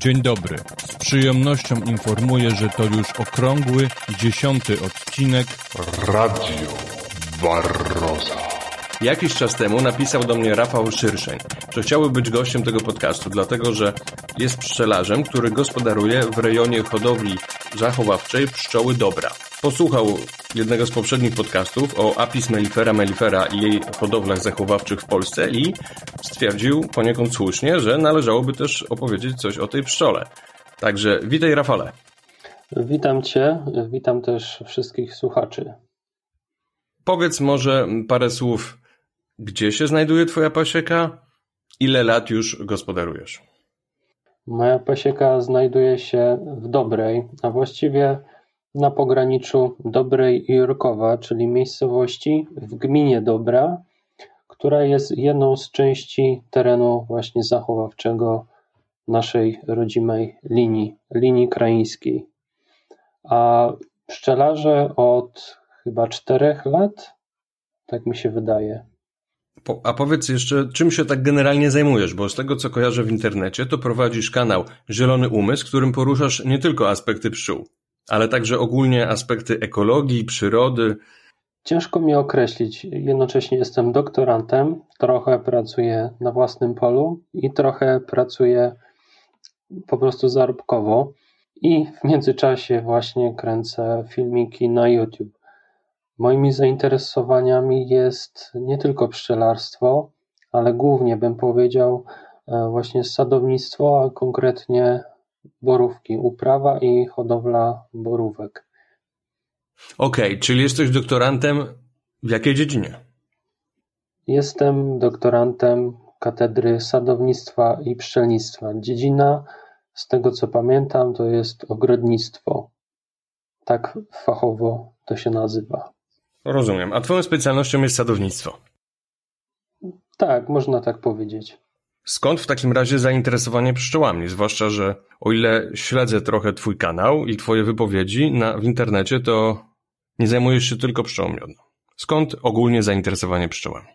Dzień dobry. Z przyjemnością informuję, że to już okrągły, dziesiąty odcinek Radio Barroza. Jakiś czas temu napisał do mnie Rafał Szyrszeń, że chciałby być gościem tego podcastu, dlatego że jest pszczelarzem, który gospodaruje w rejonie hodowli zachowawczej pszczoły dobra. Posłuchał jednego z poprzednich podcastów o Apis mellifera mellifera i jej hodowlach zachowawczych w Polsce i stwierdził poniekąd słusznie, że należałoby też opowiedzieć coś o tej pszczole. Także witaj Rafale. Witam Cię, witam też wszystkich słuchaczy. Powiedz może parę słów, gdzie się znajduje Twoja pasieka? Ile lat już gospodarujesz? Moja pasieka znajduje się w Dobrej, a właściwie na pograniczu Dobrej i Jurkowa, czyli miejscowości w gminie Dobra, która jest jedną z części terenu właśnie zachowawczego naszej rodzimej linii, linii kraińskiej. A pszczelarze od chyba czterech lat, tak mi się wydaje. A powiedz jeszcze, czym się tak generalnie zajmujesz? Bo z tego, co kojarzę w internecie, to prowadzisz kanał Zielony Umysł, którym poruszasz nie tylko aspekty pszczół, ale także ogólnie aspekty ekologii, przyrody. Ciężko mi określić. Jednocześnie jestem doktorantem, trochę pracuję na własnym polu i trochę pracuję po prostu zarobkowo. I w międzyczasie właśnie kręcę filmiki na YouTube. Moimi zainteresowaniami jest nie tylko pszczelarstwo, ale głównie bym powiedział e, właśnie sadownictwo, a konkretnie borówki, uprawa i hodowla borówek. Okej, okay, czyli jesteś doktorantem w jakiej dziedzinie? Jestem doktorantem Katedry Sadownictwa i Pszczelnictwa. Dziedzina, z tego co pamiętam, to jest ogrodnictwo. Tak fachowo to się nazywa. Rozumiem. A twoją specjalnością jest sadownictwo? Tak, można tak powiedzieć. Skąd w takim razie zainteresowanie pszczołami? Zwłaszcza, że o ile śledzę trochę twój kanał i twoje wypowiedzi na, w internecie, to nie zajmujesz się tylko pszczołą. Skąd ogólnie zainteresowanie pszczołami?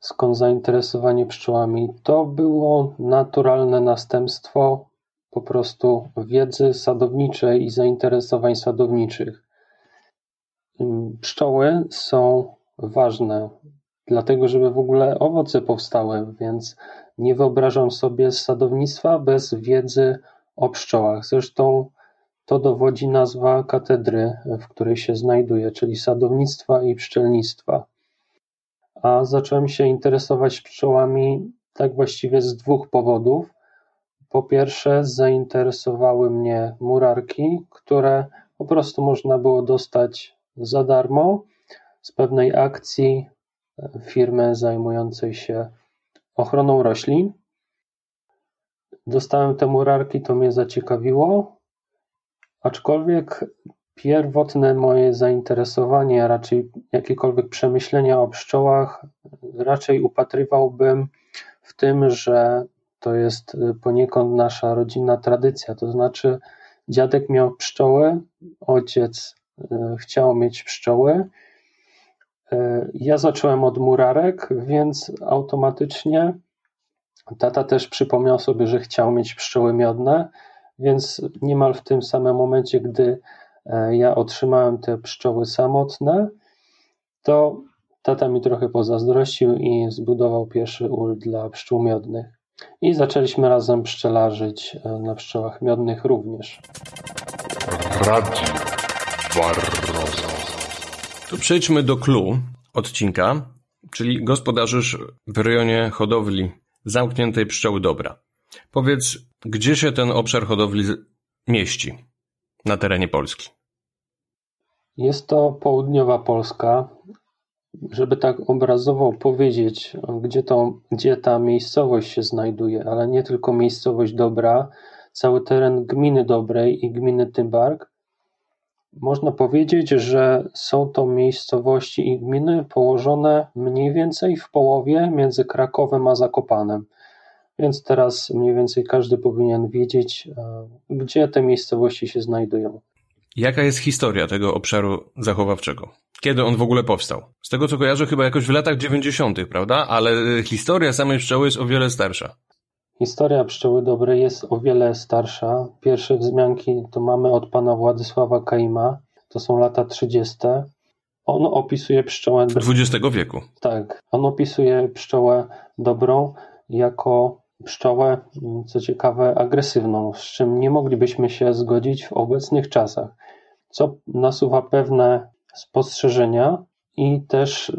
Skąd zainteresowanie pszczołami? To było naturalne następstwo po prostu wiedzy sadowniczej i zainteresowań sadowniczych. Pszczoły są ważne, dlatego żeby w ogóle owoce powstały, więc nie wyobrażam sobie sadownictwa bez wiedzy o pszczołach. Zresztą to dowodzi nazwa katedry, w której się znajduję, czyli sadownictwa i pszczelnictwa. A zacząłem się interesować pszczołami tak właściwie z dwóch powodów. Po pierwsze, zainteresowały mnie murarki, które po prostu można było dostać za darmo z pewnej akcji firmy zajmującej się ochroną roślin. Dostałem te murarki, to mnie zaciekawiło, aczkolwiek pierwotne moje zainteresowanie, raczej jakiekolwiek przemyślenia o pszczołach, raczej upatrywałbym w tym, że to jest poniekąd nasza rodzinna tradycja. To znaczy, dziadek miał pszczoły, ojciec E, chciał mieć pszczoły. E, ja zacząłem od murarek, więc automatycznie tata też przypomniał sobie, że chciał mieć pszczoły miodne, więc niemal w tym samym momencie, gdy e, ja otrzymałem te pszczoły samotne, to tata mi trochę pozazdrościł i zbudował pierwszy ul dla pszczół miodnych. I zaczęliśmy razem pszczelarzyć na pszczołach miodnych również. Radio Barroso. To przejdźmy do clue odcinka, czyli gospodarzysz w rejonie hodowli zamkniętej pszczoły dobra. Powiedz, gdzie się ten obszar hodowli mieści na terenie Polski? Jest to południowa Polska. Żeby tak obrazowo powiedzieć, gdzie, to, gdzie ta miejscowość się znajduje, ale nie tylko miejscowość Dobra, cały teren gminy Dobrej i gminy Tymbark można powiedzieć, że są to miejscowości i gminy położone mniej więcej w połowie między Krakowem a Zakopanem. Więc teraz mniej więcej każdy powinien wiedzieć, e, gdzie te miejscowości się znajdują. Jaka jest historia tego obszaru zachowawczego? Kiedy on w ogóle powstał? Z tego co kojarzę, chyba jakoś w latach 90., prawda? Ale historia samej pszczoły jest o wiele starsza. Historia pszczoły dobrej jest o wiele starsza. Pierwsze wzmianki to mamy od pana Władysława Kaima, to są lata 30. On opisuje pszczołę. XX wieku. Tak, on opisuje pszczołę dobrą jako pszczołę, co ciekawe, agresywną, z czym nie moglibyśmy się zgodzić w obecnych czasach, co nasuwa pewne spostrzeżenia i też y,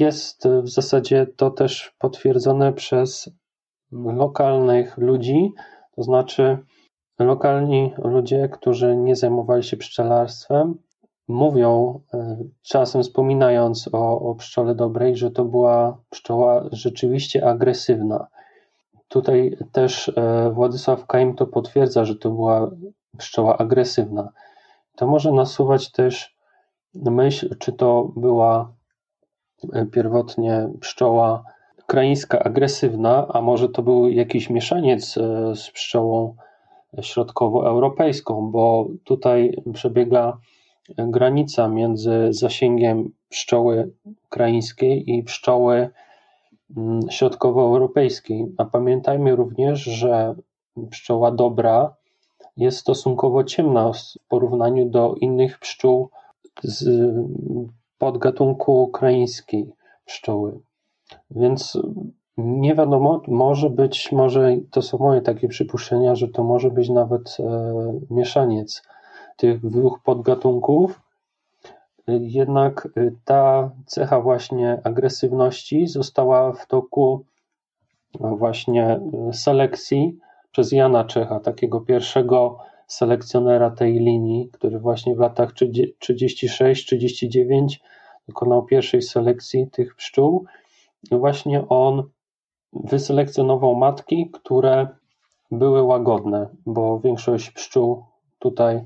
jest w zasadzie to też potwierdzone przez lokalnych ludzi, to znaczy lokalni ludzie, którzy nie zajmowali się pszczelarstwem, mówią, y, czasem wspominając o, o pszczole dobrej, że to była pszczoła rzeczywiście agresywna. Tutaj też e, Władysław Kaim to potwierdza, że to była pszczoła agresywna. To może nasuwać też myśl, czy to była e, pierwotnie pszczoła ukraińska agresywna, a może to był jakiś mieszaniec e, z pszczołą środkowoeuropejską, bo tutaj przebiega granica między zasięgiem pszczoły ukraińskiej i pszczoły mm, środkowoeuropejskiej. A pamiętajmy również, że pszczoła dobra jest stosunkowo ciemna w porównaniu do innych pszczół z podgatunku ukraińskiej pszczoły. Więc nie wiadomo, może być, może to są moje takie przypuszczenia, że to może być nawet e, mieszaniec tych dwóch podgatunków. Jednak e, ta cecha właśnie agresywności została w toku właśnie e, selekcji przez Jana Czecha, takiego pierwszego selekcjonera tej linii, który właśnie w latach 36-39 dokonał pierwszej selekcji tych pszczół. I właśnie on wyselekcjonował matki, które były łagodne, bo większość pszczół tutaj y,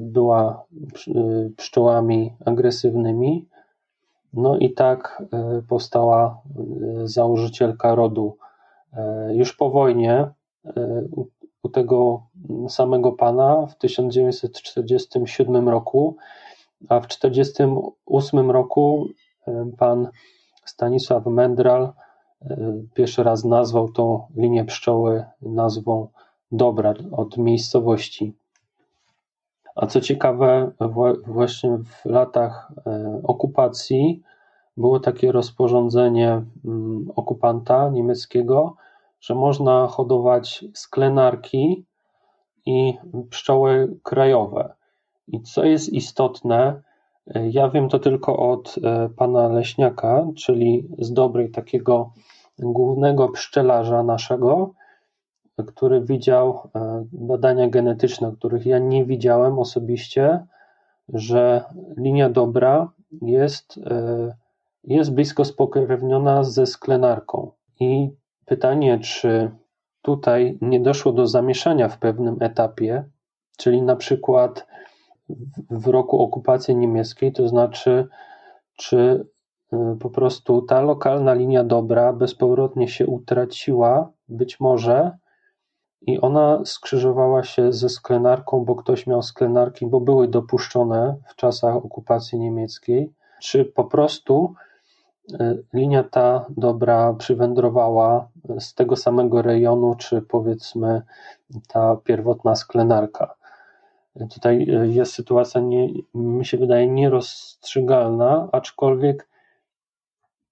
była y, pszczołami agresywnymi. No i tak y, powstała założycielka rodu. Już po wojnie u tego samego pana w 1947 roku, a w 1948 roku pan Stanisław Mendral pierwszy raz nazwał tą linię pszczoły nazwą Dobra od miejscowości. A co ciekawe, właśnie w latach e, okupacji było takie rozporządzenie mm, okupanta niemieckiego, że można hodować sklenarki i pszczoły krajowe. I co jest istotne, ja wiem to tylko od e, pana Leśniaka, czyli z dobrej takiego głównego pszczelarza naszego, który widział e, badania genetyczne, których ja nie widziałem osobiście, że linia dobra jest, e, jest blisko spokrewniona ze sklenarką. I pytanie, czy tutaj nie doszło do zamieszania w pewnym etapie, czyli na przykład w roku okupacji niemieckiej, to znaczy, czy y, po prostu ta lokalna linia dobra bezpowrotnie się utraciła, być może, i ona skrzyżowała się ze sklenarką, bo ktoś miał sklenarki, bo były dopuszczone w czasach okupacji niemieckiej, czy po prostu y, linia ta dobra przywędrowała z tego samego rejonu, czy powiedzmy ta pierwotna sklenarka. Tutaj e, jest sytuacja, nie, mi się wydaje, nierozstrzygalna, aczkolwiek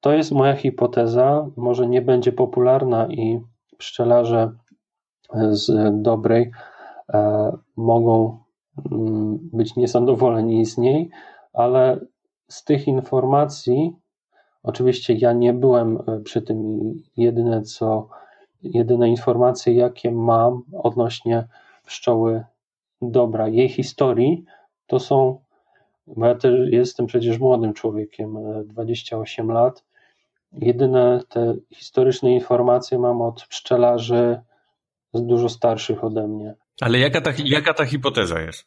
to jest moja hipoteza, może nie będzie popularna i pszczelarze e, z dobrej e, mogą mm, być niezadowoleni z niej, ale z tych informacji, oczywiście ja nie byłem przy tym i jedyne co, jedyne informacje jakie mam odnośnie pszczoły dobra, jej historii, to są, bo ja też jestem przecież młodym człowiekiem, 28 e, lat. Jedyne te historyczne informacje mam od pszczelarzy dużo starszych ode mnie. Ale jaka ta, jaka ta hipoteza jest?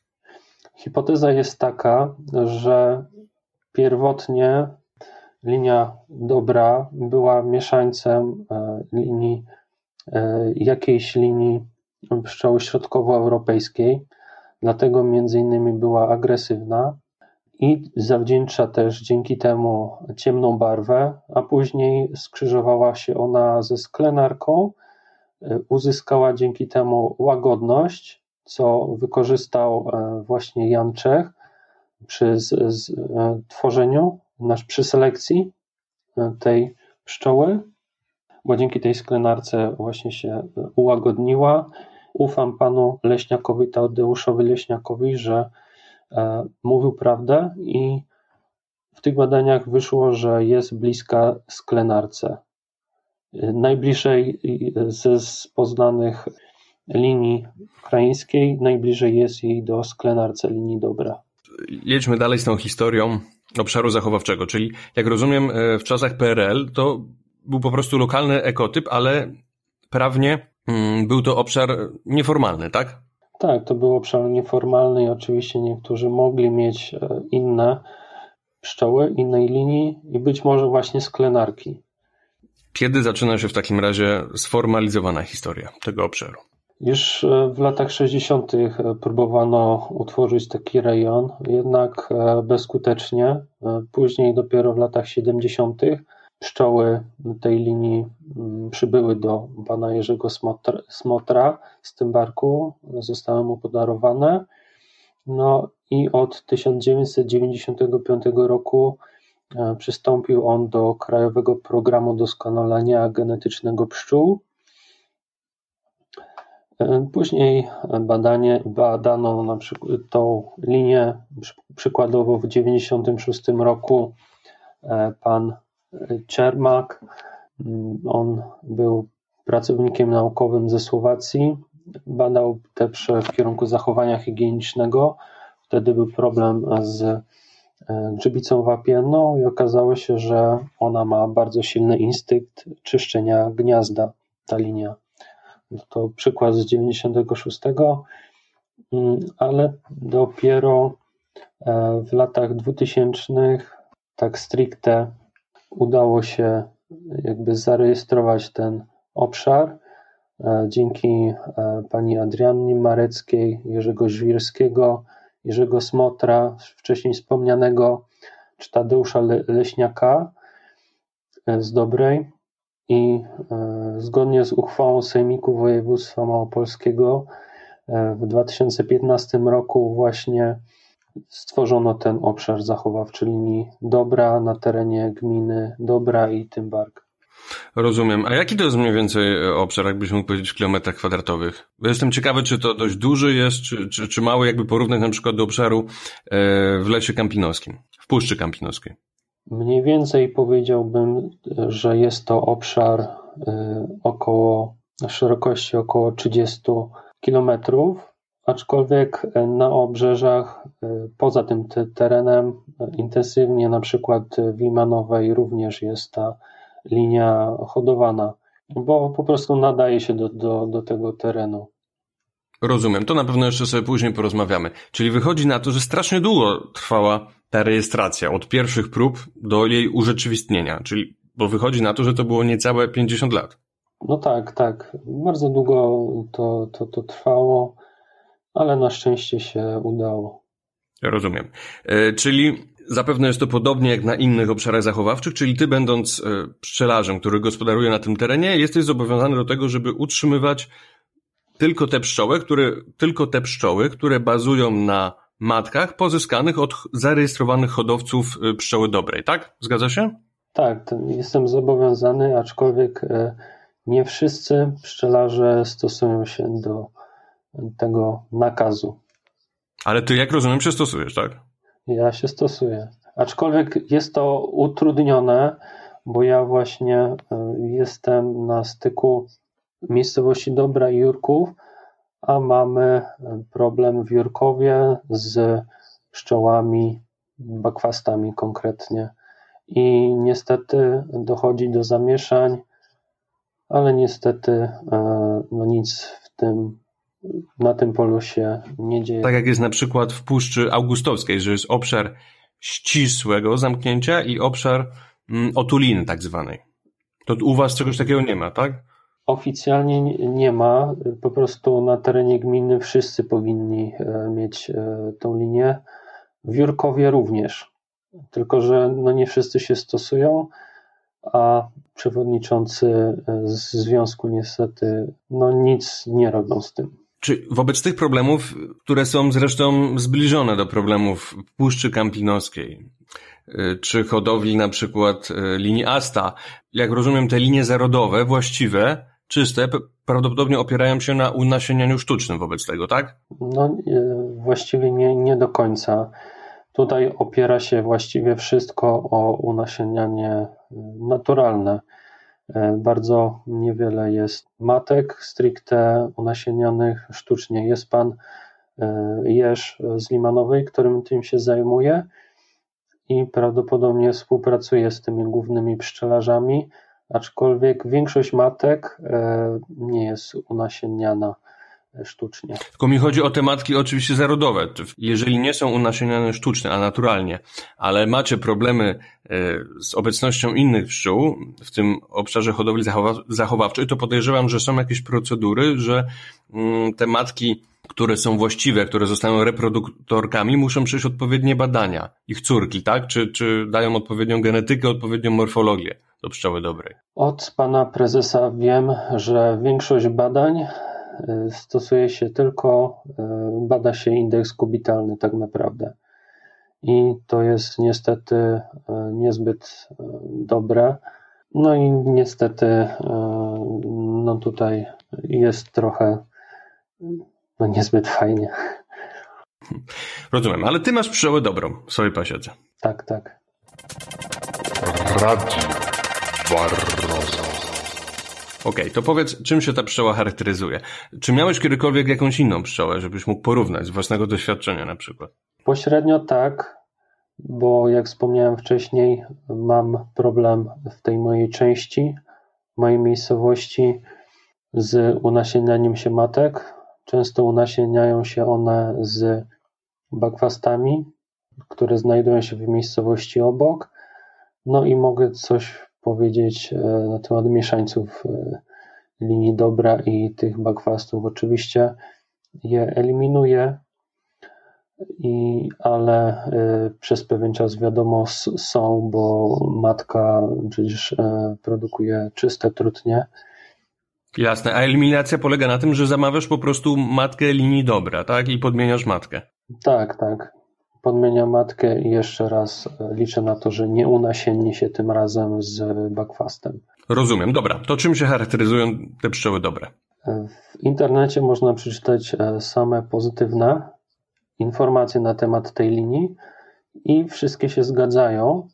Hipoteza jest taka, że pierwotnie linia dobra była mieszańcem e, linii, e, jakiejś linii pszczoły środkowoeuropejskiej dlatego między innymi była agresywna i zawdzięcza też dzięki temu ciemną barwę, a później skrzyżowała się ona ze sklenarką, uzyskała dzięki temu łagodność, co wykorzystał właśnie Jan Czech przy z, z, tworzeniu, nasz, przy selekcji tej pszczoły, bo dzięki tej sklenarce właśnie się ułagodniła. Ufam panu Leśniakowi, Tadeuszowi Leśniakowi, że e, mówił prawdę i w tych badaniach wyszło, że jest bliska sklenarce. Najbliżej ze z poznanych linii ukraińskiej, najbliżej jest jej do sklenarce linii dobra. Jedźmy dalej z tą historią obszaru zachowawczego, czyli jak rozumiem e, w czasach PRL to był po prostu lokalny ekotyp, ale prawnie był to obszar nieformalny, tak? Tak, to był obszar nieformalny i oczywiście niektórzy mogli mieć e, inne pszczoły, innej linii i być może właśnie sklenarki. Kiedy zaczyna się w takim razie sformalizowana historia tego obszaru? Już e, w latach 60. E, próbowano utworzyć taki rejon, jednak bezskutecznie. Później dopiero w latach 70 pszczoły tej linii mm, przybyły do pana Jerzego Smotra z tym barku, zostały mu podarowane. No i od 1995 roku e, przystąpił on do Krajowego Programu Doskonalenia Genetycznego Pszczół. E, później badanie, badano na przykład tą linię, przykładowo w 1996 roku e, pan Czermak. On był pracownikiem naukowym ze Słowacji. Badał te w kierunku zachowania higienicznego. Wtedy był problem z e, grzybicą wapienną i okazało się, że ona ma bardzo silny instynkt czyszczenia gniazda, ta linia. To przykład z 96, mm, ale dopiero e, w latach 2000 tak stricte udało się jakby zarejestrować ten obszar e, dzięki e, pani Adriannie Mareckiej, Jerzego Żwirskiego, Jerzego Smotra, wcześniej wspomnianego, czy Tadeusza Leśniaka e, z Dobrej i zgodnie z uchwałą Sejmiku Województwa Małopolskiego w 2015 roku właśnie stworzono ten obszar zachowawczy linii Dobra na terenie gminy Dobra i Tymbark. Rozumiem. A jaki to jest mniej więcej obszar, jakbyś mógł powiedzieć w kilometrach kwadratowych? Bo jestem ciekawy, czy to dość duży jest, czy, czy, czy mały, jakby porównać na przykład do obszaru e, w lesie kampinowskim, w Puszczy Kampinoskiej. Mniej więcej powiedziałbym, że jest to obszar e, około, szerokości około 30 kilometrów aczkolwiek e, na obrzeżach, e, poza tym terenem, e, intensywnie na przykład w Limanowej również jest ta linia hodowana, bo po prostu nadaje się do, do, do tego terenu. Rozumiem, to na pewno jeszcze sobie później porozmawiamy. Czyli wychodzi na to, że strasznie długo trwała ta rejestracja, od pierwszych prób do jej urzeczywistnienia, czyli bo wychodzi na to, że to było niecałe 50 lat. No tak, tak. Bardzo długo to, to, to trwało ale na szczęście się udało. Rozumiem. E, czyli zapewne jest to podobnie jak na innych obszarach zachowawczych, czyli ty będąc e, pszczelarzem, który gospodaruje na tym terenie, jesteś zobowiązany do tego, żeby utrzymywać tylko te pszczoły, które, tylko te pszczoły, które bazują na matkach pozyskanych od zarejestrowanych hodowców e, pszczoły dobrej, tak? Zgadza się? Tak, jestem zobowiązany, aczkolwiek nie wszyscy pszczelarze stosują się do tego nakazu. Ale ty, jak rozumiem, się stosujesz, tak? Ja się stosuję. Aczkolwiek jest to utrudnione, bo ja właśnie e, jestem na styku miejscowości Dobra i Jurków, a mamy e, problem w Jurkowie z pszczołami, bakwastami konkretnie. I niestety dochodzi do zamieszań, ale niestety e, no nic w tym na tym polu się nie dzieje. Tak jak jest na przykład w Puszczy Augustowskiej, że jest obszar ścisłego zamknięcia i obszar mm, otuliny tak zwanej. To u was czegoś takiego nie ma, tak? Oficjalnie nie ma, po prostu na terenie gminy wszyscy powinni e, mieć e, tą linię. W Jurkowie również, tylko że no nie wszyscy się stosują. a przewodniczący z związku niestety no nic nie robią z tym. Czy wobec tych problemów, które są zresztą zbliżone do problemów Puszczy Kampinoskiej, y, czy hodowli na przykład y, linii Asta, jak rozumiem, te linie zarodowe, właściwe, czyste, prawdopodobnie opierają się na unasienianiu sztucznym wobec tego, tak? No, y, właściwie nie, nie do końca. Tutaj opiera się właściwie wszystko o unasienianie naturalne. E, bardzo niewiele jest matek stricte unasienionych sztucznie. Jest pan e, Jerz z Limanowej, którym tym się zajmuje i prawdopodobnie współpracuje z tymi głównymi pszczelarzami, aczkolwiek większość matek e, nie jest unasienniana sztucznie. Tylko mi chodzi o te matki oczywiście zarodowe. Jeżeli nie są unasieniane sztucznie, a naturalnie, ale macie problemy e, z obecnością innych pszczół w tym obszarze hodowli zachowawczej, to podejrzewam, że są jakieś procedury, że mm, te matki, które są właściwe, które zostają reproduktorkami, muszą przejść odpowiednie badania. Ich córki, tak? Czy, czy dają odpowiednią genetykę, odpowiednią morfologię do pszczoły dobrej? Od pana prezesa wiem, że większość badań stosuje się tylko, y, bada się indeks kubitalny tak naprawdę. I to jest niestety y, niezbyt dobre. No i niestety no tutaj jest trochę no niezbyt fajnie. Rozumiem, ale ty masz pszczołę dobrą w swojej pasiece. Tak, tak. Radio. Okej, okay, to powiedz, czym się ta pszczoła charakteryzuje? Czy miałeś kiedykolwiek jakąś inną pszczołę, żebyś mógł porównać z własnego doświadczenia na przykład? Pośrednio tak, bo jak wspomniałem wcześniej, mam problem w tej mojej części, mojej miejscowości z unasienianiem się matek. Często unasieniają się one z bakwastami, które znajdują się w miejscowości obok. No i mogę coś powiedzieć e, na temat mieszańców e, linii dobra i tych bakwastów. Oczywiście je eliminuję, i, ale e, przez pewien czas wiadomo są, bo matka przecież produkuje czyste trutnie. Jasne, a eliminacja polega na tym, że zamawiasz po prostu matkę linii dobra, tak? I podmieniasz matkę. Tak, tak podmienia matkę i jeszcze raz e, liczę na to, że nie unasienni się tym razem z bakwastem. Rozumiem. Dobra, to czym się charakteryzują te pszczoły dobre? E, w internecie można przeczytać e, same pozytywne informacje na temat tej linii i wszystkie się zgadzają.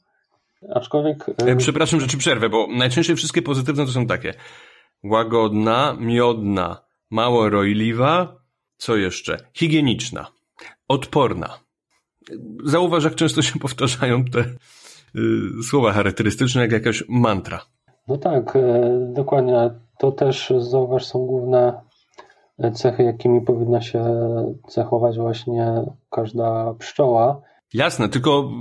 Aczkolwiek. Przepraszam, że ci przerwę, bo najczęściej wszystkie pozytywne to są takie: łagodna, miodna, mało rojliwa, co jeszcze? Higieniczna, odporna. Zauważ, jak często się powtarzają te y, słowa charakterystyczne, jak jakaś mantra. No tak, e, dokładnie. To też zauważ są główne cechy, jakimi powinna się cechować właśnie każda pszczoła. Jasne, tylko,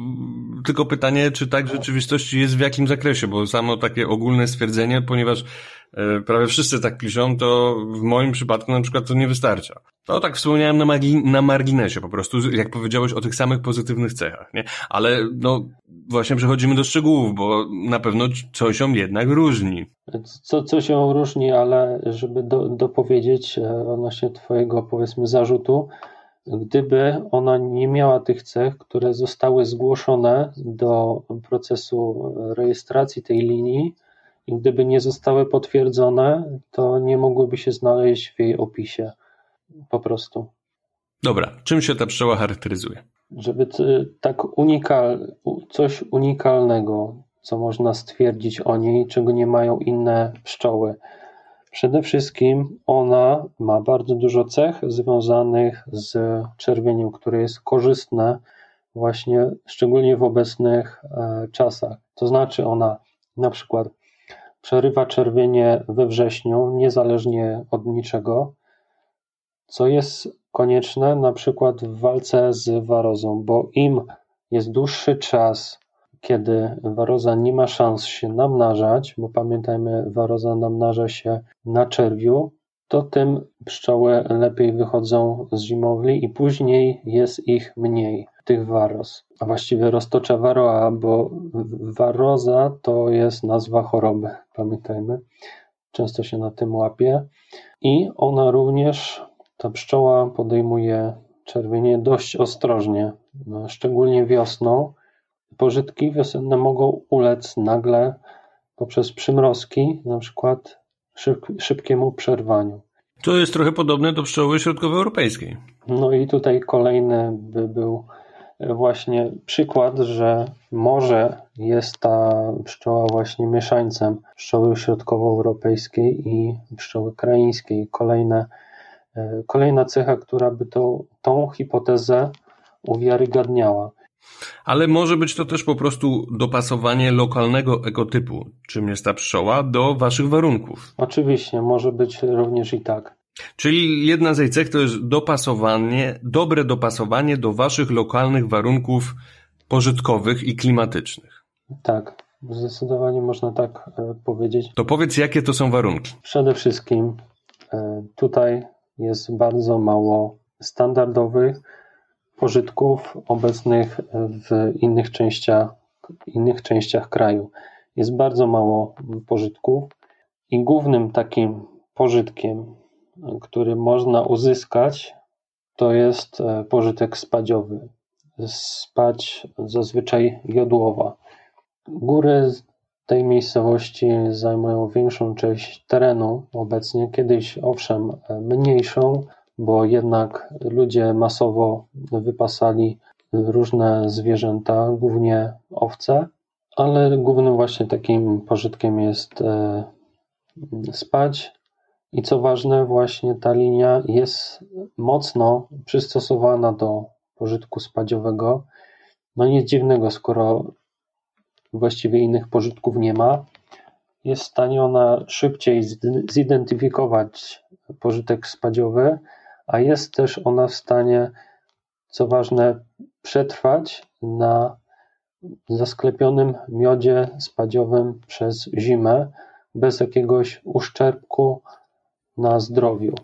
tylko pytanie, czy tak w rzeczywistości jest w jakim zakresie, bo samo takie ogólne stwierdzenie, ponieważ e, prawie wszyscy tak piszą, to w moim przypadku na przykład to nie wystarcza. To tak wspomniałem na, na marginesie po prostu, jak powiedziałeś o tych samych pozytywnych cechach, nie? Ale no właśnie przechodzimy do szczegółów, bo na pewno coś ją jednak różni. Co, co się różni, ale żeby do, dopowiedzieć e, odnośnie twojego powiedzmy zarzutu, Gdyby ona nie miała tych cech, które zostały zgłoszone do procesu rejestracji tej linii, i gdyby nie zostały potwierdzone, to nie mogłyby się znaleźć w jej opisie. Po prostu. Dobra, czym się ta pszczoła charakteryzuje? Żeby tak unikal, coś unikalnego, co można stwierdzić o niej, czego nie mają inne pszczoły. Przede wszystkim ona ma bardzo dużo cech związanych z czerwieniem, które jest korzystne właśnie szczególnie w obecnych e, czasach. To znaczy ona na przykład przerywa czerwienie we wrześniu niezależnie od niczego, co jest konieczne na przykład w walce z warozą, bo im jest dłuższy czas kiedy waroza nie ma szans się namnażać, bo pamiętajmy, waroza namnaża się na czerwiu, to tym pszczoły lepiej wychodzą z zimowli i później jest ich mniej, tych waros. A właściwie roztocza varroa, bo waroza to jest nazwa choroby, pamiętajmy. Często się na tym łapie. I ona również, ta pszczoła podejmuje czerwienie dość ostrożnie, no, szczególnie wiosną. Pożytki wiosenne mogą ulec nagle poprzez przymrozki, na przykład szyb, szybkiemu przerwaniu. To jest trochę podobne do pszczoły środkowoeuropejskiej. No i tutaj kolejny by był właśnie przykład, że może jest ta pszczoła właśnie mieszańcem pszczoły środkowoeuropejskiej i pszczoły kraińskiej. Kolejne, e, kolejna cecha, która by to, tą hipotezę uwiarygadniała. Ale może być to też po prostu dopasowanie lokalnego ekotypu, czym jest ta pszczoła, do waszych warunków. Oczywiście, może być również i tak. Czyli jedna z jej cech to jest dopasowanie, dobre dopasowanie do waszych lokalnych warunków pożytkowych i klimatycznych. Tak, zdecydowanie można tak e, powiedzieć. To powiedz, jakie to są warunki? Przede wszystkim e, tutaj jest bardzo mało standardowych pożytków obecnych w innych częściach, innych częściach kraju. Jest bardzo mało pożytków i głównym takim pożytkiem, który można uzyskać, to jest e, pożytek spadziowy. Spać zazwyczaj jodłowa. Góry tej miejscowości zajmują większą część terenu obecnie, kiedyś owszem mniejszą, bo jednak ludzie masowo wypasali różne zwierzęta, głównie owce, ale głównym właśnie takim pożytkiem jest e, spać. I co ważne, właśnie ta linia jest mocno przystosowana do pożytku spadziowego. No nic dziwnego, skoro właściwie innych pożytków nie ma, jest w stanie ona szybciej zidentyfikować pożytek spadziowy, a jest też ona w stanie, co ważne, przetrwać na zasklepionym miodzie spadziowym przez zimę, bez jakiegoś uszczerbku na zdrowiu.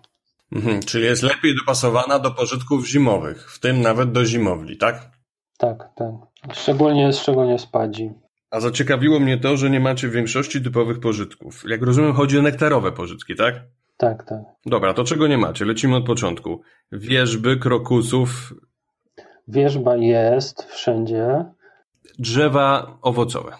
Mhm, czyli jest lepiej dopasowana do pożytków zimowych, w tym nawet do zimowli, tak? Tak, tak. Szczególnie, szczególnie spadzi. A zaciekawiło mnie to, że nie macie większości typowych pożytków. Jak rozumiem, chodzi o nektarowe pożytki, tak? Tak, tak. Dobra, to czego nie macie? Lecimy od początku. Wierzby, krokusów. Wierzba jest wszędzie. Drzewa owocowe.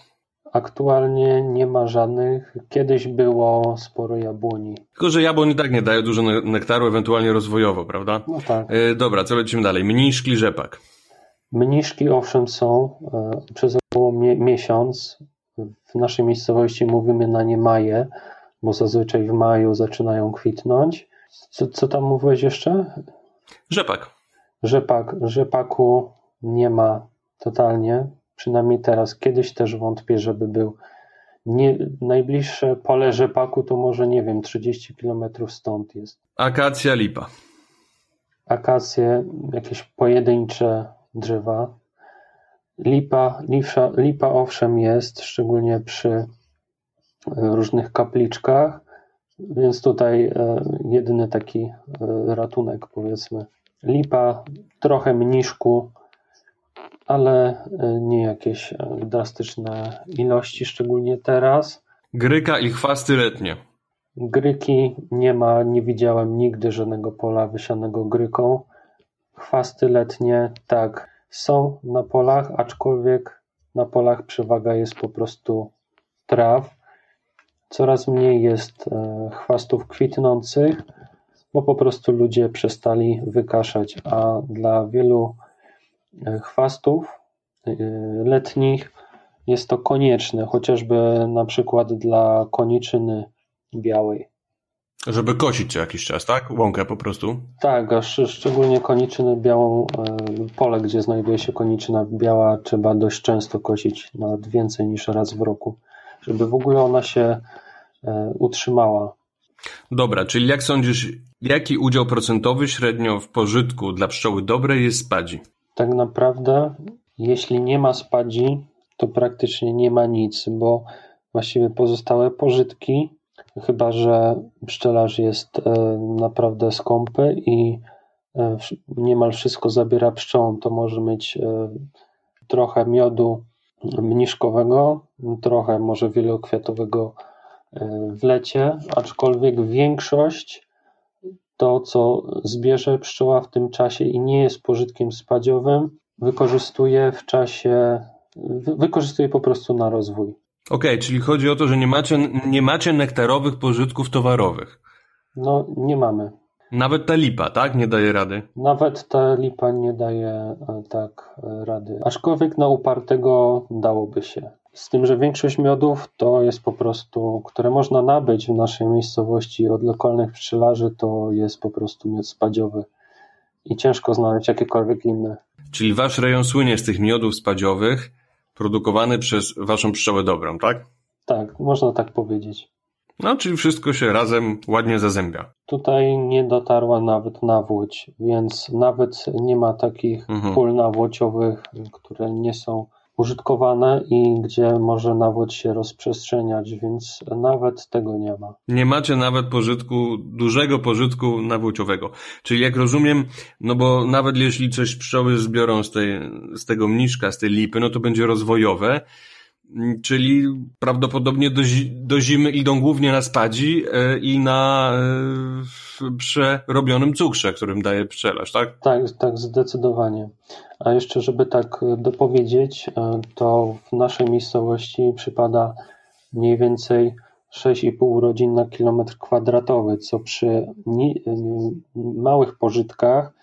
Aktualnie nie ma żadnych. Kiedyś było sporo jabłoni. Tylko, że jabłoni tak nie dają dużo nektaru, ewentualnie rozwojowo, prawda? No tak. Yy, dobra, co lecimy dalej? Mniszki, rzepak. Mniszki owszem są e, przez około miesiąc. W naszej miejscowości mówimy na nie maje bo zazwyczaj w maju zaczynają kwitnąć. Co, co tam mówiłeś jeszcze? Rzepak. Rzepak. Rzepaku nie ma totalnie, przynajmniej teraz. Kiedyś też wątpię, żeby był. Nie, najbliższe pole rzepaku to może, nie wiem, 30 km stąd jest. Akacja, lipa. Akacje, jakieś pojedyncze drzewa. Lipa, lipa, lipa owszem jest, szczególnie przy różnych kapliczkach, więc tutaj e, jedyny taki e, ratunek, powiedzmy. Lipa, trochę mniszku, ale e, nie jakieś drastyczne ilości, szczególnie teraz. Gryka i chwasty letnie. Gryki nie ma, nie widziałem nigdy żadnego pola wysianego gryką. Chwasty letnie, tak, są na polach, aczkolwiek na polach przewaga jest po prostu traw. Coraz mniej jest e, chwastów kwitnących, bo po prostu ludzie przestali wykaszać, a dla wielu e, chwastów e, letnich jest to konieczne, chociażby na przykład dla koniczyny białej. Żeby kosić co jakiś czas, tak? Łąkę po prostu? Tak, a szczególnie koniczynę białą, pole, gdzie znajduje się koniczyna biała, trzeba dość często kosić, nawet więcej niż raz w roku, żeby w ogóle ona się E, utrzymała. Dobra, czyli jak sądzisz, jaki udział procentowy średnio w pożytku dla pszczoły dobrej jest spadzi? Tak naprawdę, jeśli nie ma spadzi, to praktycznie nie ma nic, bo właściwie pozostałe pożytki chyba że pszczelarz jest e, naprawdę skąpy i e, niemal wszystko zabiera pszczołom, to może mieć trochę miodu mniszkowego, trochę może wielokwiatowego w lecie, aczkolwiek większość to, co zbierze pszczoła w tym czasie i nie jest pożytkiem spadziowym, wykorzystuje w czasie, wykorzystuje po prostu na rozwój. Okej, okay, czyli chodzi o to, że nie macie, nie macie nektarowych pożytków towarowych. No, nie mamy. Nawet ta lipa, tak? Nie daje rady. Nawet ta lipa nie daje e, tak e, rady. Aczkolwiek na upartego dałoby się. Z tym, że większość miodów to jest po prostu, które można nabyć w naszej miejscowości od lokalnych pszczelarzy, to jest po prostu miód spadziowy. I ciężko znaleźć jakiekolwiek inne. Czyli wasz rejon słynie z tych miodów spadziowych, produkowany przez waszą pszczołę dobrą, tak? Tak, można tak powiedzieć. No, czyli wszystko się razem ładnie zazębia. Tutaj nie dotarła nawet nawłoć, więc nawet nie ma takich mhm. pól nawłociowych, które nie są użytkowane i gdzie może nawód się rozprzestrzeniać, więc nawet tego nie ma. Nie macie nawet pożytku, dużego pożytku nawłociowego. Czyli jak rozumiem, no bo nawet jeśli coś pszczoły zbiorą z, tej, z tego mniszka, z tej lipy, no to będzie rozwojowe, czyli prawdopodobnie do, do zimy idą głównie na spadzi e, i na e, przerobionym cukrze, którym daje pszczelarz, tak? Tak, tak, zdecydowanie. A jeszcze, żeby tak dopowiedzieć, e, to w naszej miejscowości przypada mniej więcej 6,5 rodzin na kilometr kwadratowy, co przy małych pożytkach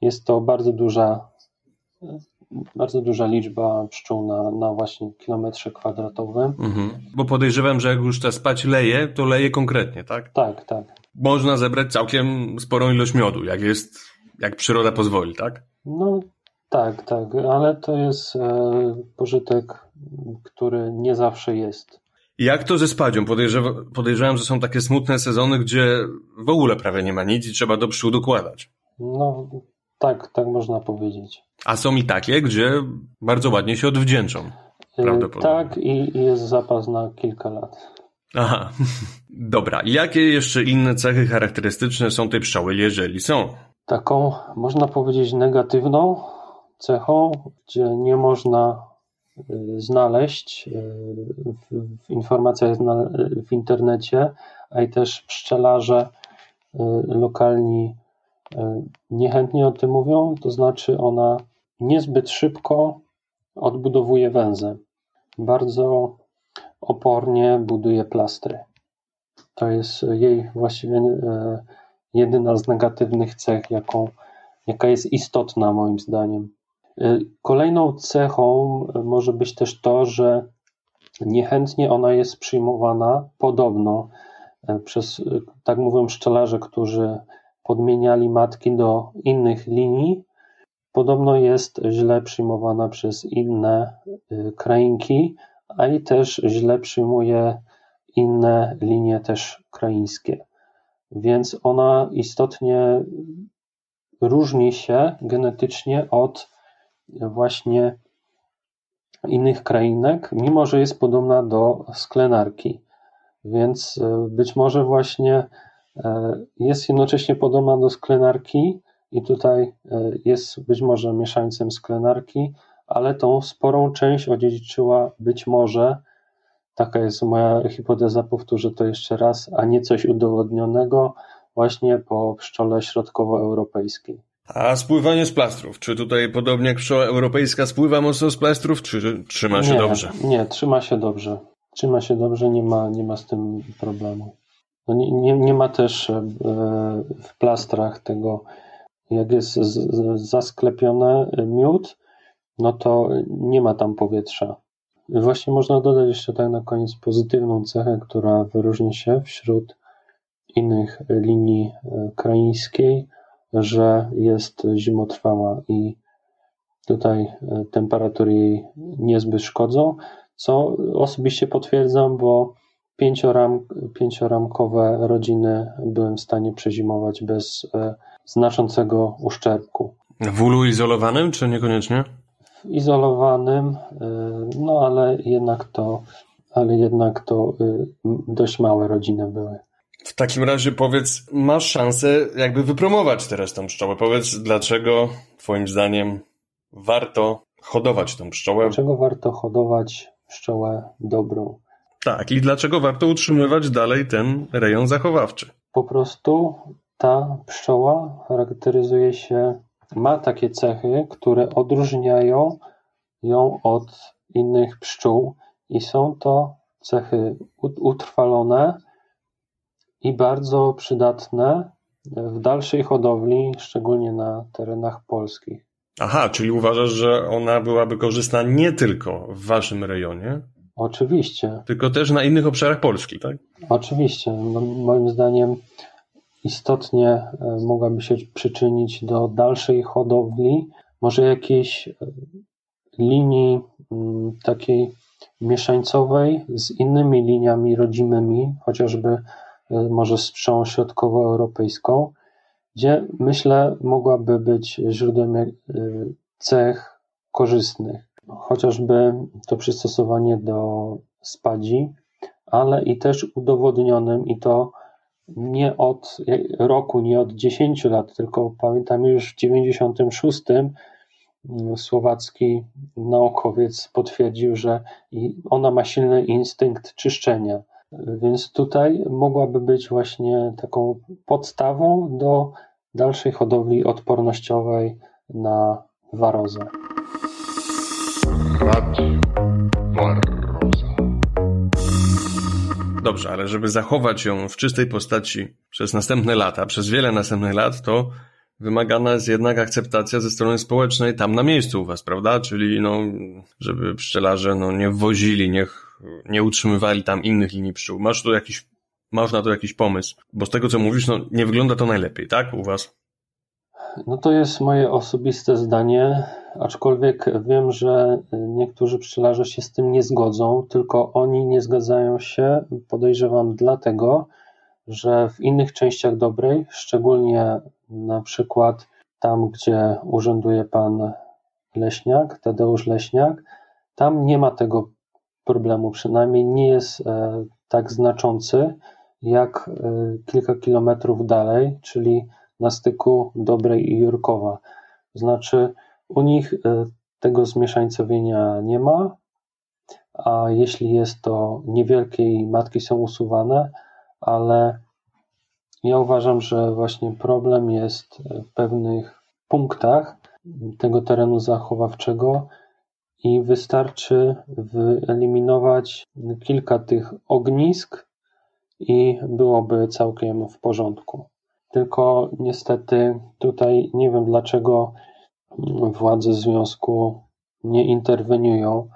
jest to bardzo duża bardzo duża liczba pszczół na, na właśnie kilometrze kwadratowym. Mhm. Bo podejrzewam, że jak już ta spać leje, to leje konkretnie, tak? Tak, tak. Można zebrać całkiem sporą ilość miodu, jak jest, jak przyroda pozwoli, tak? No tak, tak, ale to jest e, pożytek, który nie zawsze jest. Jak to ze spadzią? Podejrzewam, podejrzewam, że są takie smutne sezony, gdzie w ogóle prawie nie ma nic i trzeba do pszczół dokładać. No tak, tak można powiedzieć. A są i takie, gdzie bardzo ładnie się odwdzięczą. E, prawdopodobnie. Tak, i jest zapas na kilka lat. Aha, dobra. Jakie jeszcze inne cechy charakterystyczne są tej pszczoły, jeżeli są? Taką, można powiedzieć, negatywną cechą, gdzie nie można e, znaleźć e, w informacjach w internecie, a i też pszczelarze lokalni niechętnie o tym mówią, to znaczy ona niezbyt szybko odbudowuje węzę. Bardzo opornie buduje plastry. To jest jej właściwie e, jedyna z negatywnych cech, jaką, jaka jest istotna moim zdaniem. E, kolejną cechą może być też to, że niechętnie ona jest przyjmowana podobno e, przez, tak mówią pszczelarze, którzy podmieniali matki do innych linii, podobno jest źle przyjmowana przez inne y, krainki, a i też źle przyjmuje inne linie też kraińskie. Więc ona istotnie różni się genetycznie od właśnie innych krainek, mimo że jest podobna do sklenarki. Więc y, być może właśnie jest jednocześnie podobna do sklenarki i tutaj e, jest być może mieszańcem sklenarki, ale tą sporą część odziedziczyła być może, taka jest moja hipoteza, powtórzę to jeszcze raz, a nie coś udowodnionego właśnie po pszczole środkowoeuropejskiej. A spływanie z plastrów, czy tutaj podobnie jak pszczoła europejska spływa mocno z plastrów, czy trzyma się nie, dobrze? Nie, trzyma się dobrze. Trzyma się dobrze, nie ma, nie ma z tym problemu. No nie, nie, nie ma też e, w plastrach tego, jak jest zasklepiony miód, no to nie ma tam powietrza. Właśnie można dodać jeszcze tak na koniec pozytywną cechę, która wyróżnia się wśród innych linii e, kraińskiej, że jest zimotrwała i tutaj e, temperatury jej niezbyt szkodzą, co osobiście potwierdzam, bo pięcioramkowe rodziny byłem w stanie przezimować bez e, znaczącego uszczerbku. W ulu izolowanym, czy niekoniecznie? W izolowanym, e, no ale jednak to ale jednak to y, dość małe rodziny były. W takim razie powiedz, masz szansę jakby wypromować teraz tą pszczołę. Powiedz, dlaczego twoim zdaniem warto hodować tą pszczołę? Dlaczego warto hodować pszczołę dobrą? Tak, i dlaczego warto utrzymywać dalej ten rejon zachowawczy? Po prostu ta pszczoła charakteryzuje się, ma takie cechy, które odróżniają ją od innych pszczół i są to cechy utrwalone i bardzo przydatne w dalszej hodowli, szczególnie na terenach polskich. Aha, czyli uważasz, że ona byłaby korzystna nie tylko w waszym rejonie? Oczywiście. Tylko też na innych obszarach Polski, tak? Oczywiście. No, moim zdaniem istotnie e, mogłaby się przyczynić do dalszej hodowli, może jakiejś e, linii mm, takiej mieszańcowej z innymi liniami rodzimymi, chociażby e, może z pszczołą środkowoeuropejską, gdzie myślę mogłaby być źródłem cech korzystnych. Chociażby to przystosowanie do spadzi, ale i też udowodnionym i to nie od roku, nie od 10 lat, tylko pamiętam już w 96 mm, słowacki naukowiec potwierdził, że ona ma silny instynkt czyszczenia. Więc tutaj mogłaby być właśnie taką podstawą do dalszej hodowli odpornościowej na warozę. Radio Dobrze, ale żeby zachować ją w czystej postaci przez następne lata, przez wiele następnych lat, to wymagana jest jednak akceptacja ze strony społecznej tam na miejscu u was, prawda? Czyli no, żeby pszczelarze no, nie wwozili, niech nie utrzymywali tam innych linii pszczół. Masz tu jakiś, masz na to jakiś pomysł? Bo z tego, co mówisz, no, nie wygląda to najlepiej, tak? U was? No to jest moje osobiste zdanie, aczkolwiek wiem, że niektórzy pszczelarze się z tym nie zgodzą, tylko oni nie zgadzają się, podejrzewam, dlatego, że w innych częściach dobrej, szczególnie na przykład tam, gdzie urzęduje pan Leśniak, Tadeusz Leśniak, tam nie ma tego problemu, przynajmniej nie jest e, tak znaczący jak e, kilka kilometrów dalej, czyli na styku Dobrej i Jurkowa. Znaczy, u nich e, tego zmieszańcowienia nie ma, a jeśli jest, to niewielkie i matki są usuwane, ale ja uważam, że właśnie problem jest w pewnych punktach tego terenu zachowawczego i wystarczy wyeliminować kilka tych ognisk i byłoby całkiem w porządku. Tylko niestety tutaj nie wiem dlaczego władze związku nie interweniują,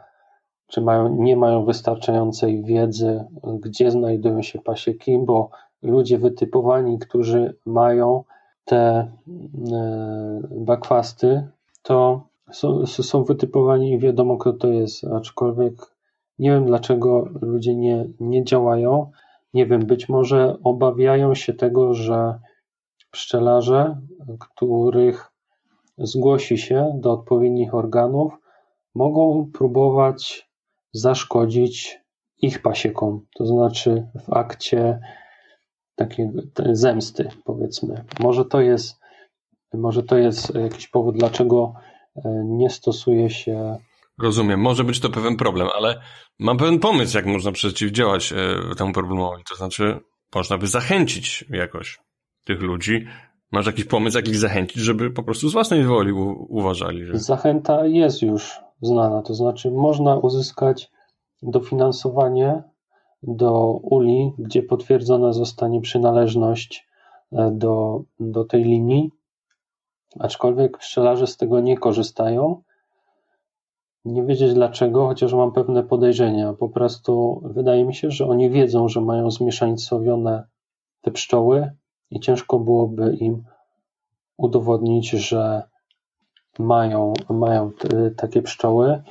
czy mają, nie mają wystarczającej wiedzy, gdzie znajdują się pasieki, bo ludzie wytypowani, którzy mają te e, bakwasty, to są, są wytypowani i wiadomo, kto to jest, aczkolwiek nie wiem, dlaczego ludzie nie, nie działają. Nie wiem, być może obawiają się tego, że Pszczelarze, których zgłosi się do odpowiednich organów, mogą próbować zaszkodzić ich pasiekom, to znaczy w akcie takiej zemsty, powiedzmy. Może to jest, może to jest jakiś powód, dlaczego e, nie stosuje się. Rozumiem, może być to pewien problem, ale mam pewien pomysł, jak można przeciwdziałać e, temu problemowi. To znaczy, można by zachęcić jakoś tych ludzi. Masz jakiś pomysł, jak ich zachęcić, żeby po prostu z własnej woli uważali? Że... Zachęta jest już znana, to znaczy można uzyskać dofinansowanie do uli, gdzie potwierdzona zostanie przynależność e, do, do tej linii, aczkolwiek pszczelarze z tego nie korzystają. Nie wiedzieć dlaczego, chociaż mam pewne podejrzenia. Po prostu wydaje mi się, że oni wiedzą, że mają zmieszańcowione te pszczoły, i ciężko byłoby im udowodnić, że mają, mają takie pszczoły.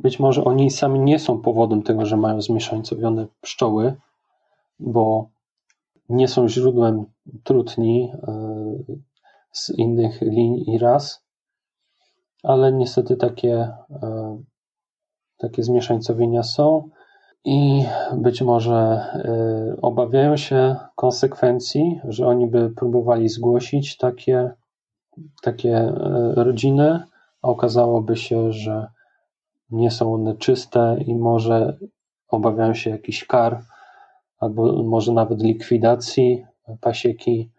Być może oni sami nie są powodem tego, że mają zmieszańcowione pszczoły, bo nie są źródłem trutni e, z innych linii i ras, ale niestety takie, e, takie zmieszańcowienia są i być może y, obawiają się konsekwencji, że oni by próbowali zgłosić takie, takie y, rodziny, a okazałoby się, że nie są one czyste i może obawiają się jakichś kar, albo może nawet likwidacji pasieki.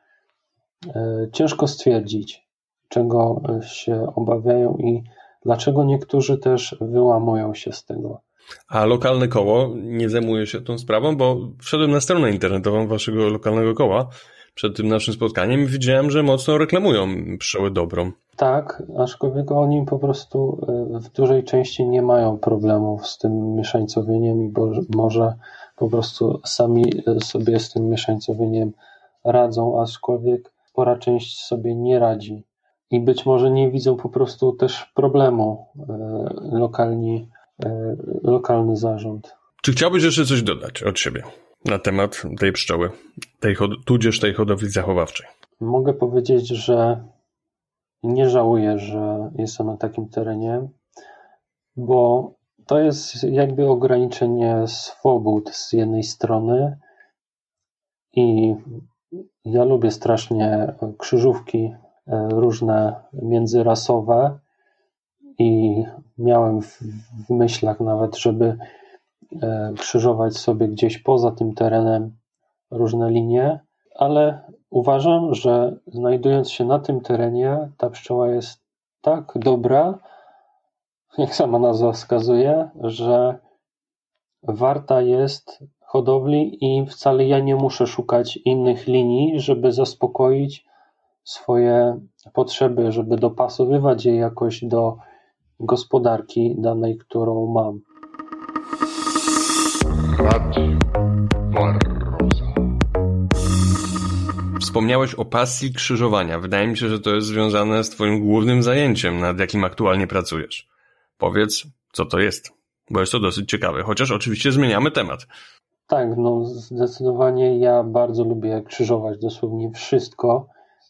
Y, ciężko stwierdzić, czego się obawiają i dlaczego niektórzy też wyłamują się z tego. A lokalne koło nie zajmuje się tą sprawą, bo wszedłem na stronę internetową waszego lokalnego koła przed tym naszym spotkaniem i widziałem, że mocno reklamują pszczołę dobrą. Tak, aczkolwiek oni po prostu e, w dużej części nie mają problemów z tym mieszańcowieniem i może po prostu sami e, sobie z tym mieszańcowieniem radzą, aczkolwiek spora część sobie nie radzi. I być może nie widzą po prostu też problemu e, lokalni lokalny zarząd. Czy chciałbyś jeszcze coś dodać od siebie na temat tej pszczoły, tej, tudzież tej hodowli zachowawczej? Mogę powiedzieć, że nie żałuję, że jestem na takim terenie, bo to jest jakby ograniczenie swobód z jednej strony i ja lubię strasznie krzyżówki e, różne międzyrasowe i miałem w, w myślach nawet, żeby e, krzyżować sobie gdzieś poza tym terenem różne linie, ale uważam, że znajdując się na tym terenie, ta pszczoła jest tak dobra, jak sama nazwa wskazuje, że warta jest hodowli i wcale ja nie muszę szukać innych linii, żeby zaspokoić swoje potrzeby, żeby dopasowywać je jakoś do gospodarki danej, którą mam. Wspomniałeś o pasji krzyżowania. Wydaje mi się, że to jest związane z Twoim głównym zajęciem, nad jakim aktualnie pracujesz. Powiedz, co to jest, bo jest to dosyć ciekawe, chociaż oczywiście zmieniamy temat. Tak, no zdecydowanie ja bardzo lubię krzyżować dosłownie wszystko.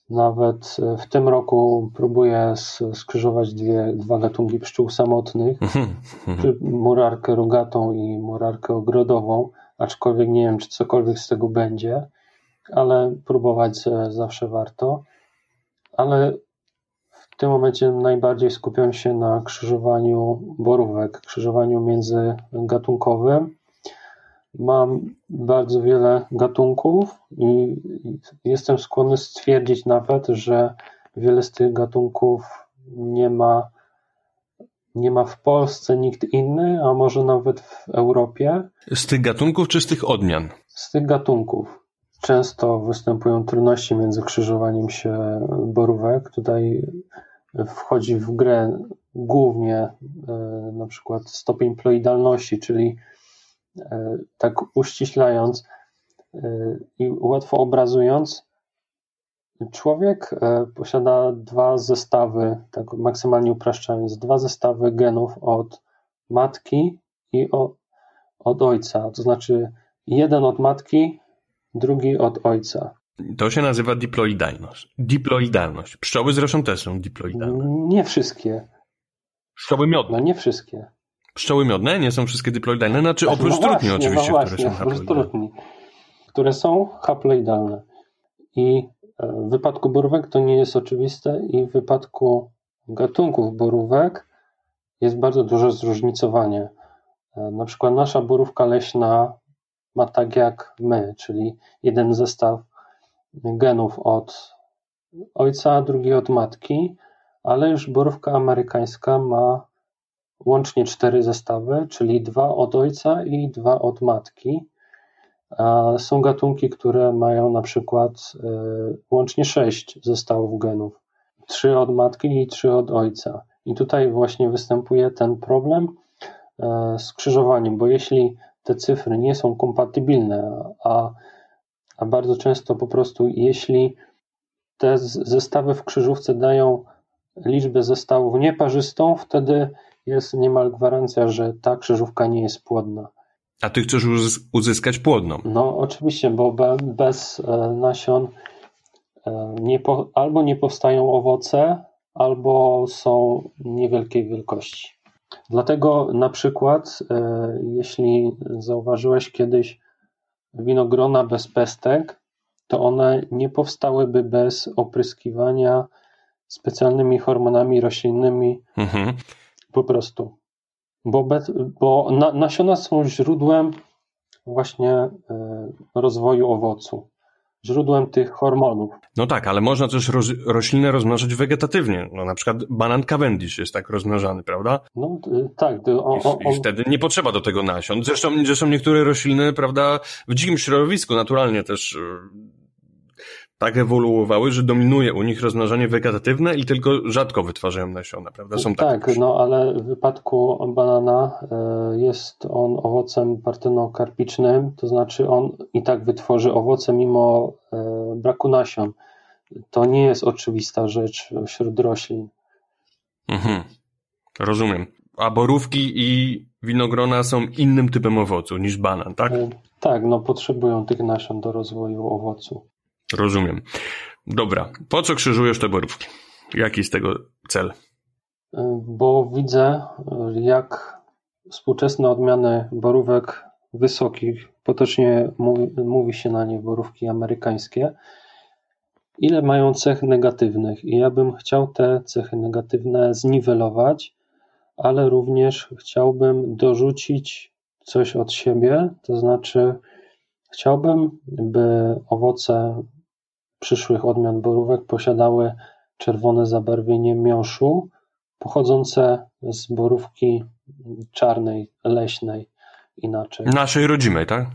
Nawet e, w tym roku próbuję skrzyżować dwie, dwa gatunki pszczół samotnych, mhm, mhm. murarkę rogatą i murarkę ogrodową, aczkolwiek nie wiem, czy cokolwiek z tego będzie, ale próbować zawsze warto. Ale w tym momencie najbardziej skupiam się na krzyżowaniu borówek, krzyżowaniu międzygatunkowym Mam bardzo wiele gatunków i jestem skłonny stwierdzić nawet, że wiele z tych gatunków nie ma, nie ma w Polsce nikt inny, a może nawet w Europie. Z tych gatunków czy z tych odmian? Z tych gatunków. Często występują trudności między krzyżowaniem się borówek. Tutaj wchodzi w grę głównie e, na przykład stopień ploidalności, czyli tak uściślając e, i łatwo obrazując, człowiek e, posiada dwa zestawy, tak maksymalnie upraszczając, dwa zestawy genów od matki i od ojca. To znaczy jeden od matki, drugi od ojca. To się nazywa diploidalność. Diploidalność. Pszczoły zresztą też są diploidalne. Nie wszystkie. Pszczoły miodne. No nie wszystkie. Pszczoły miodne nie są wszystkie diploidalne, znaczy oprócz no trutni oczywiście, no właśnie, które są haploidalne. Trutni, które są haploidalne. I e, w wypadku borówek to nie jest oczywiste i w wypadku gatunków borówek jest bardzo duże zróżnicowanie. E, na przykład nasza borówka leśna ma tak jak my, czyli jeden zestaw genów od ojca, drugi od matki, ale już borówka amerykańska ma łącznie cztery zestawy, czyli dwa od ojca i dwa od matki. Są gatunki, które mają na przykład e, łącznie sześć zestawów genów. Trzy od matki i trzy od ojca. I tutaj właśnie występuje ten problem e, z krzyżowaniem, bo jeśli te cyfry nie są kompatybilne, a, a bardzo często po prostu jeśli te zestawy w krzyżówce dają liczbę zestawów nieparzystą, wtedy jest niemal gwarancja, że ta krzyżówka nie jest płodna. A ty chcesz uzyskać płodną? No, oczywiście, bo bez e, nasion e, nie po, albo nie powstają owoce, albo są niewielkiej wielkości. Dlatego na przykład, e, jeśli zauważyłeś kiedyś winogrona bez pestek, to one nie powstałyby bez opryskiwania specjalnymi hormonami roślinnymi mhm. Po prostu. Bo, bez, bo na, nasiona są źródłem właśnie e, rozwoju owocu źródłem tych hormonów. No tak, ale można też roz, rośliny rozmnażać wegetatywnie. No na przykład banan Cavendish jest tak rozmnażany, prawda? No tak. To on, on, I, I, wtedy nie potrzeba do tego nasion. Zresztą, zresztą niektóre rośliny, prawda, w dzikim środowisku naturalnie też tak ewoluowały, że dominuje u nich rozmnażanie wegetatywne i tylko rzadko wytwarzają nasiona, prawda? Są tak, no ale w wypadku banana e, jest on owocem partynokarpicznym, to znaczy on i tak wytworzy owoce mimo e, braku nasion. To nie jest oczywista rzecz wśród roślin. Mhm. Rozumiem. A borówki i winogrona są innym typem owocu niż banan, tak? E, tak, no potrzebują tych nasion do rozwoju owocu. Rozumiem. Dobra, po co krzyżujesz te borówki? Jaki jest tego cel? Bo widzę, jak współczesne odmiany borówek wysokich, potocznie mówi, mówi się na nie borówki amerykańskie, ile mają cech negatywnych. I ja bym chciał te cechy negatywne zniwelować, ale również chciałbym dorzucić coś od siebie, to znaczy chciałbym, by owoce przyszłych odmian borówek posiadały czerwone zabarwienie miąższu pochodzące z borówki czarnej, leśnej inaczej. Naszej rodzimej, tak?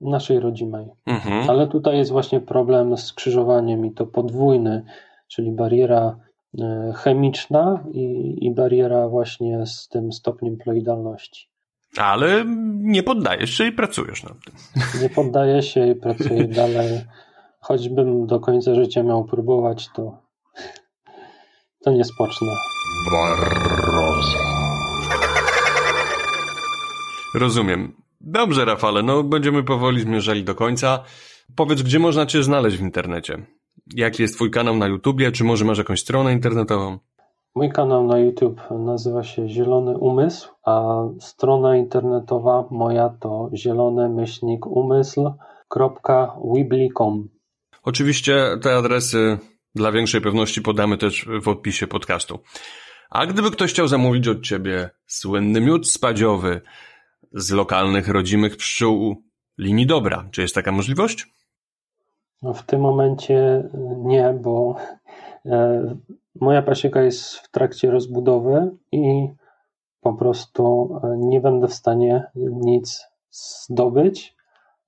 Naszej rodzimej. Mhm. Ale tutaj jest właśnie problem z skrzyżowaniem i to podwójny, czyli bariera e, chemiczna i, i bariera właśnie z tym stopniem ploidalności. Ale nie poddajesz się i pracujesz nad tym. Nie poddaję się i pracuję dalej. Choćbym do końca życia miał próbować, to, to nie spocznę. Barroza. Rozumiem. Dobrze, Rafale, no będziemy powoli zmierzali do końca. Powiedz, gdzie można Cię znaleźć w internecie? Jaki jest Twój kanał na YouTubie? Czy może masz jakąś stronę internetową? Mój kanał na YouTube nazywa się Zielony Umysł, a strona internetowa moja to zielony myślnik umysł.wibli.com. Oczywiście te adresy dla większej pewności podamy też w opisie podcastu. A gdyby ktoś chciał zamówić od Ciebie słynny miód spadziowy z lokalnych, rodzimych pszczół linii dobra, czy jest taka możliwość? No w tym momencie nie, bo e, moja pasieka jest w trakcie rozbudowy i po prostu e, nie będę w stanie nic zdobyć,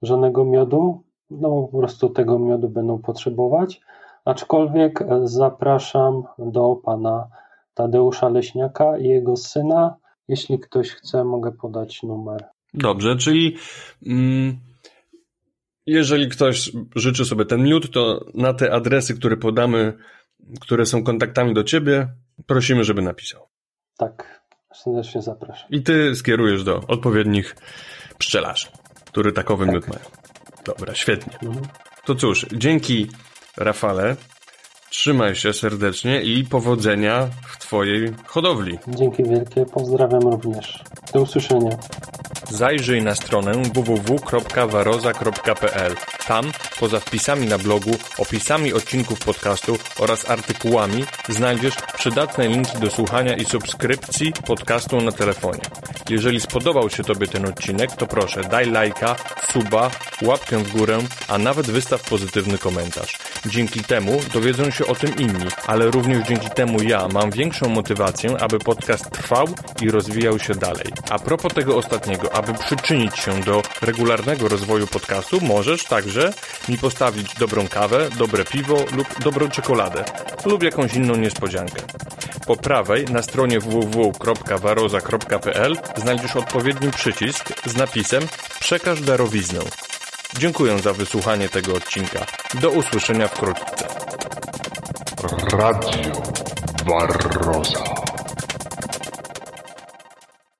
żadnego miodu, no po prostu tego miodu będą potrzebować. Aczkolwiek e, zapraszam do pana Tadeusza Leśniaka i jego syna. Jeśli ktoś chce, mogę podać numer. Dobrze, czyli mm, jeżeli ktoś życzy sobie ten miód, to na te adresy, które podamy, które są kontaktami do ciebie, prosimy, żeby napisał. Tak, serdecznie zapraszam. I ty skierujesz do odpowiednich pszczelarzy, który takowy tak. miód mają. Dobra, świetnie. To cóż, dzięki Rafale. Trzymaj się serdecznie i powodzenia w Twojej hodowli. Dzięki wielkie, pozdrawiam również. Do usłyszenia. Zajrzyj na stronę www.waroza.pl. Tam, poza wpisami na blogu, opisami odcinków podcastu oraz artykułami, znajdziesz przydatne linki do słuchania i subskrypcji podcastu na telefonie. Jeżeli spodobał się Tobie ten odcinek, to proszę daj lajka, suba, łapkę w górę, a nawet wystaw pozytywny komentarz. Dzięki temu dowiedzą się o tym inni, ale również dzięki temu ja mam większą motywację, aby podcast trwał i rozwijał się dalej. A propos tego ostatniego, aby przyczynić się do regularnego rozwoju podcastu, możesz także mi postawić dobrą kawę, dobre piwo lub dobrą czekoladę lub jakąś inną niespodziankę. Po prawej na stronie www.waroza.pl znajdziesz odpowiedni przycisk z napisem Przekaż darowiznę. Dziękuję za wysłuchanie tego odcinka. Do usłyszenia wkrótce. Radio Barroza.